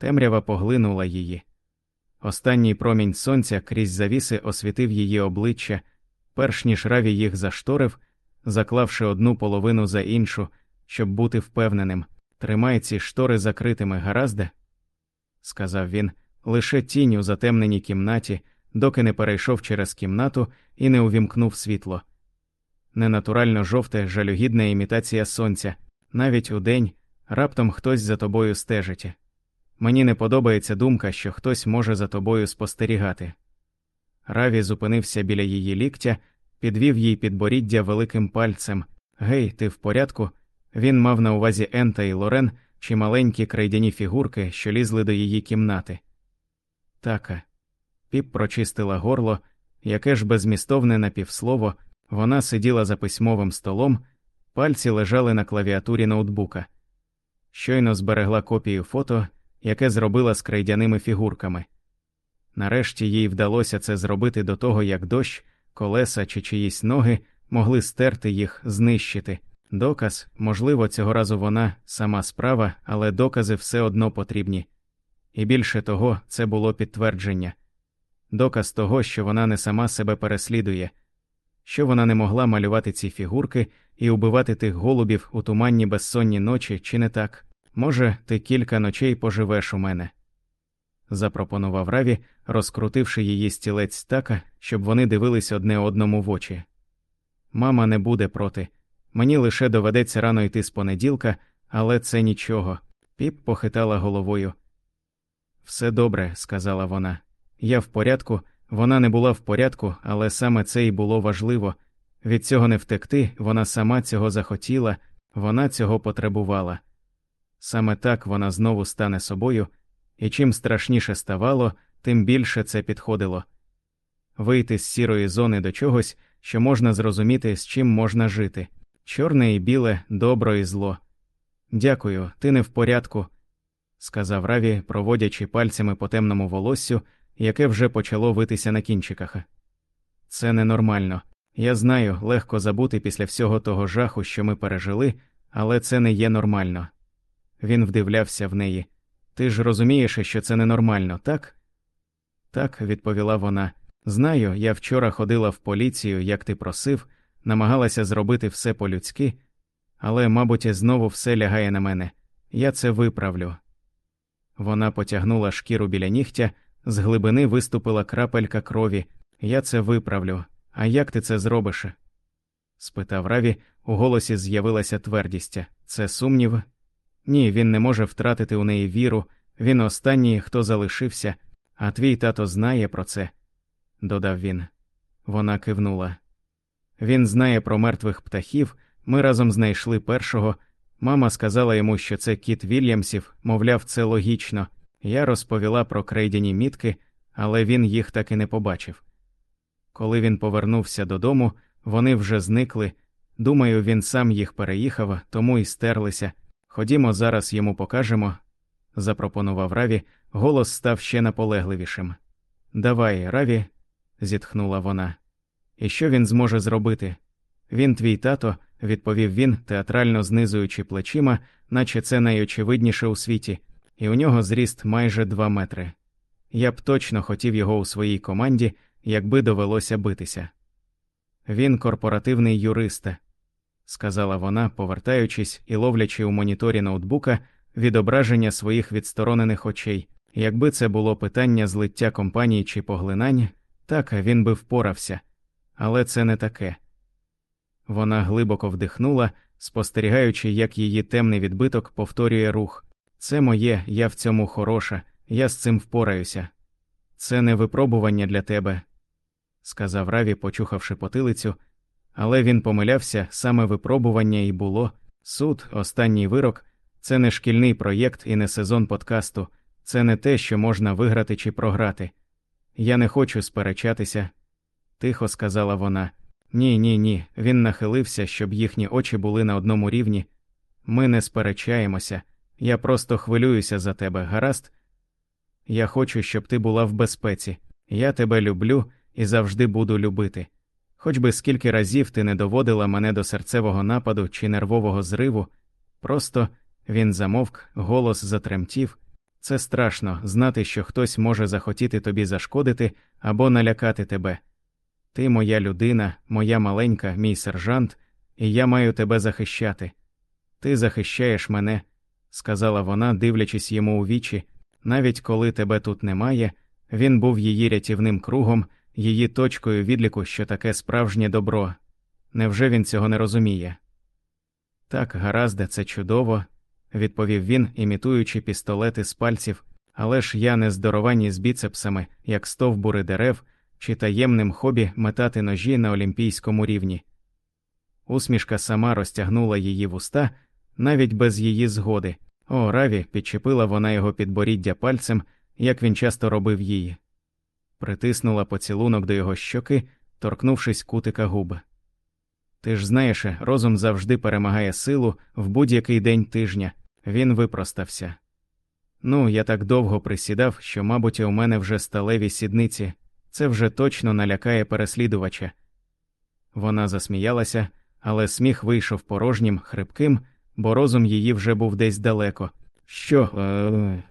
Темрява поглинула її. Останній промінь сонця крізь завіси освітив її обличчя, перш ніж раві їх зашторив, заклавши одну половину за іншу, щоб бути впевненим, тримай ці штори закритими, гаразде? сказав він, лише тінь у затемненій кімнаті, доки не перейшов через кімнату і не увімкнув світло. Ненатурально жовте, жалюгідна імітація сонця, навіть удень раптом хтось за тобою стежить. Мені не подобається думка, що хтось може за тобою спостерігати. Раві зупинився біля її ліктя, підвів їй підборіддя великим пальцем. Гей, ти в порядку? Він мав на увазі Ента і Лорен чи маленькі крайдяні фігурки, що лізли до її кімнати. Така. Піп прочистила горло, яке ж безмістовне напівслово, вона сиділа за письмовим столом, пальці лежали на клавіатурі ноутбука. Щойно зберегла копію фото, яке зробила з крейдяними фігурками. Нарешті їй вдалося це зробити до того, як дощ, колеса чи чиїсь ноги могли стерти їх, знищити. Доказ, можливо, цього разу вона сама справа, але докази все одно потрібні. І більше того, це було підтвердження доказ того, що вона не сама себе переслідує, що вона не могла малювати ці фігурки і убивати тих голубів у туманні безсонні ночі, чи не так? Може, ти кілька ночей поживеш у мене. Запропонував Раві, розкрутивши її стілець так, щоб вони дивились одне одному в очі. Мама не буде проти. Мені лише доведеться рано йти з понеділка, але це нічого. Піп похитала головою. Все добре, сказала вона. Я в порядку, вона не була в порядку, але саме це й було важливо. Від цього не втекти, вона сама цього захотіла, вона цього потребувала. Саме так вона знову стане собою, і чим страшніше ставало, тим більше це підходило вийти з сірої зони до чогось, що можна зрозуміти, з чим можна жити чорне і біле, добро і зло. Дякую, ти не в порядку, сказав Раві, проводячи пальцями по темному волоссю, яке вже почало витися на кінчиках. Це ненормально. Я знаю, легко забути після всього того жаху, що ми пережили, але це не є нормально. Він вдивлявся в неї. Ти ж розумієш, що це ненормально, так? Так, відповіла вона. Знаю, я вчора ходила в поліцію, як ти просив, намагалася зробити все по-людськи, але, мабуть, знову все лягає на мене. Я це виправлю. Вона потягнула шкіру біля нігтя, з глибини виступила крапелька крові. Я це виправлю. А як ти це зробиш? спитав Раві, у голосі з'явилася твердість. Це сумнів? Ні, він не може втратити у неї віру, він останній, хто залишився, а твій тато знає про це, додав він. Вона кивнула. Він знає про мертвих птахів, ми разом знайшли першого. Мама сказала йому, що це кіт Вільямсів, мовляв, це логічно. Я розповіла про крейдяні мітки, але він їх так і не побачив. Коли він повернувся додому, вони вже зникли. Думаю, він сам їх переїхав, тому і стерлися. Ходімо, зараз йому покажемо, запропонував Раві, голос став ще наполегливішим. Давай, Раві, зітхнула вона. І що він зможе зробити? Він твій тато, відповів він, театрально знизуючи плечима, наче це найочевидніше у світі, і у нього зріст майже два метри. Я б точно хотів його у своїй команді, якби довелося битися. Він корпоративний юрист, сказала вона, повертаючись і ловлячи у моніторі ноутбука відображення своїх відсторонених очей. Якби це було питання злиття компанії чи поглинання, так він би впорався але це не таке. Вона глибоко вдихнула, спостерігаючи, як її темний відбиток повторює рух. Це моє, я в цьому хороша, я з цим впораюся. Це не випробування для тебе, сказав Раві, почухавши потилицю, але він помилявся, саме випробування і було. Суд, останній вирок, це не шкільний проєкт і не сезон подкасту, це не те, що можна виграти чи програти. Я не хочу сперечатися, тихо сказала вона. Ні, ні, ні. Він нахилився, щоб їхні очі були на одному рівні. Ми не сперечаємося, я просто хвилююся за тебе, гаразд? Я хочу, щоб ти була в безпеці. Я тебе люблю і завжди буду любити. Хоч би скільки разів ти не доводила мене до серцевого нападу чи нервового зриву, просто він замовк, голос затремтів. Це страшно знати, що хтось може захотіти тобі зашкодити або налякати тебе. Ти моя людина, моя маленька, мій сержант, і я маю тебе захищати. Ти захищаєш мене, сказала вона, дивлячись йому у вічі, навіть коли тебе тут немає, він був її рятівним кругом, її точкою відліку, що таке справжнє добро. Невже він цього не розуміє? Так, гаразде, це чудово, відповів він, імітуючи пістолети з пальців, але ж я не здоровані з біцепсами, як стовбури дерев, чи таємним хобі метати ножі на олімпійському рівні. Усмішка сама розтягнула її вуста, навіть без її згоди. О, раві, підчепила вона його підборіддя пальцем, як він часто робив її. Притиснула поцілунок до його щоки, торкнувшись кутика губи. Ти ж знаєш, розум завжди перемагає силу в будь-який день тижня, він випростався. Ну, я так довго присідав, що, мабуть, у мене вже сталеві сідниці, це вже точно налякає переслідувача. Вона засміялася, але сміх вийшов порожнім, хрипким, бо розум її вже був десь далеко. Що? Е,